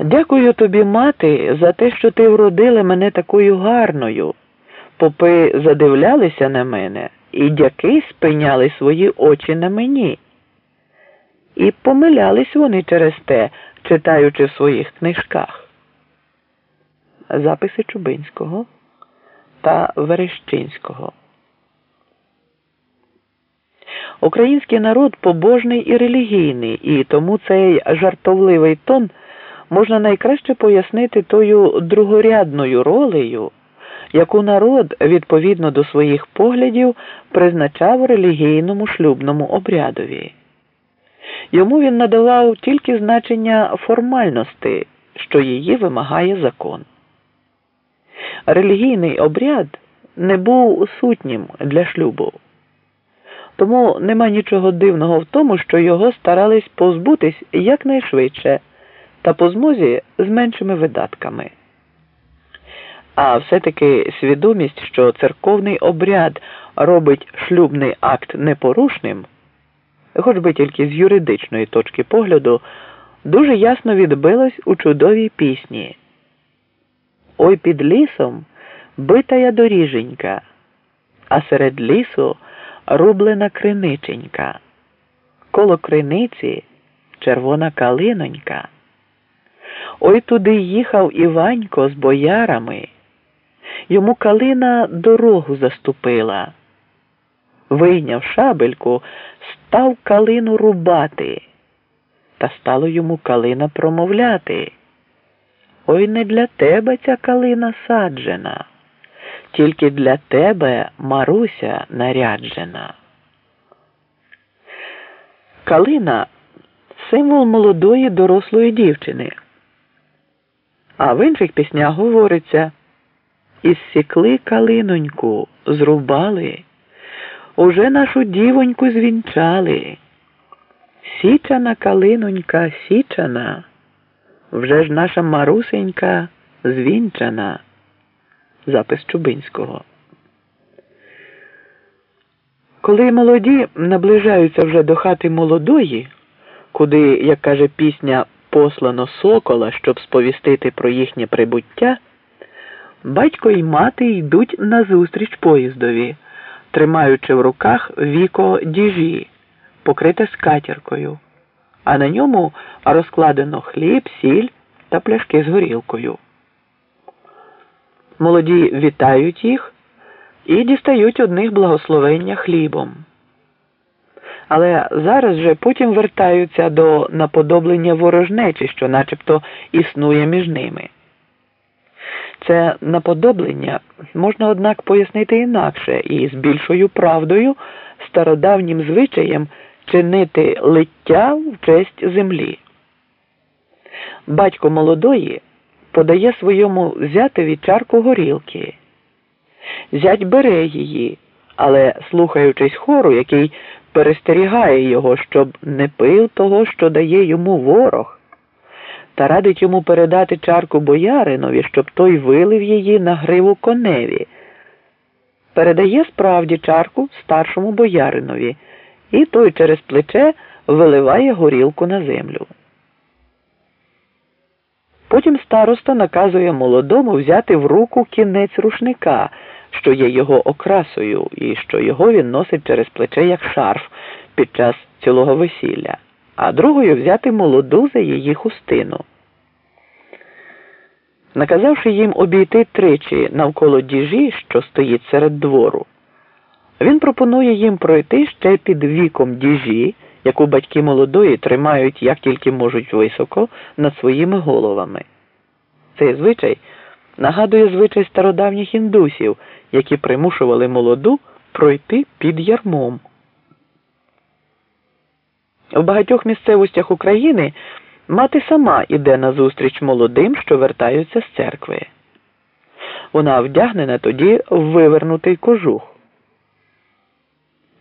Дякую тобі, мати, за те, що ти вродила мене такою гарною. Попи задивлялися на мене, і дяки спиняли свої очі на мені. І помилялись вони через те, читаючи в своїх книжках. Записи Чубинського та Верещинського. Український народ побожний і релігійний, і тому цей жартовливий тон можна найкраще пояснити тою другорядною ролею, яку народ відповідно до своїх поглядів призначав релігійному шлюбному обрядові. Йому він надавав тільки значення формальності, що її вимагає закон. Релігійний обряд не був сутнім для шлюбу. Тому нема нічого дивного в тому, що його старались позбутись якнайшвидше та по змозі з меншими видатками. А все-таки свідомість, що церковний обряд робить шлюбний акт непорушним, хоч би тільки з юридичної точки погляду, дуже ясно відбилась у чудовій пісні. Ой під лісом битая доріженька, а серед лісу рублена криниченька, коло криниці червона калинонька. Ой туди їхав Іванько з боярами. Йому калина дорогу заступила. Вийняв шабельку, став калину рубати, та стало йому калина промовляти. Ой не для тебе ця калина саджена, тільки для тебе Маруся наряджена. Калина символ молодої дорослої дівчини. А в інших піснях говориться Ізсікли калиноньку, зрубали, уже нашу дівоньку звінчали. Січана калинонька січана, вже ж наша марусенька звінчана. Запис Чубинського. Коли молоді наближаються вже до хати молодої, куди, як каже пісня, послано сокола, щоб сповістити про їхнє прибуття, батько і мати йдуть назустріч поїздові, тримаючи в руках віко діжі, покрите скатіркою, а на ньому розкладено хліб, сіль та пляшки з горілкою. Молоді вітають їх і дістають одних благословення хлібом але зараз же потім вертаються до наподоблення ворожнечі, що начебто існує між ними. Це наподоблення можна, однак, пояснити інакше і з більшою правдою стародавнім звичаєм чинити лиття в честь землі. Батько молодої подає своєму зятеві чарку горілки. Зять бере її, але, слухаючись хору, який перестерігає його, щоб не пив того, що дає йому ворог, та радить йому передати чарку бояринові, щоб той вилив її на гриву коневі. Передає справді чарку старшому бояринові, і той через плече виливає горілку на землю. Потім староста наказує молодому взяти в руку кінець рушника що є його окрасою, і що його він носить через плече як шарф під час цілого весілля, а другою взяти молоду за її хустину. Наказавши їм обійти тричі навколо діжі, що стоїть серед двору, він пропонує їм пройти ще під віком діжі, яку батьки молодої тримають як тільки можуть високо над своїми головами. Цей звичай нагадує звичай стародавніх індусів, які примушували молоду пройти під ярмом. В багатьох місцевостях України мати сама іде назустріч молодим, що вертаються з церкви. Вона вдягнена тоді в вивернутий кожух.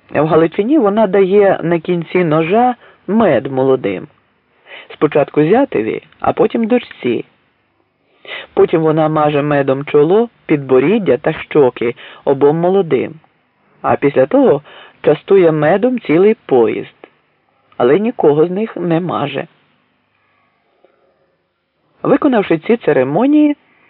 В Галичині вона дає на кінці ножа мед молодим. Спочатку зятеві, а потім дочці. Потім вона маже медом чоло, підборіддя та щоки обом молодим, а після того частує медом цілий поїзд, але нікого з них не маже. Виконавши ці церемонії,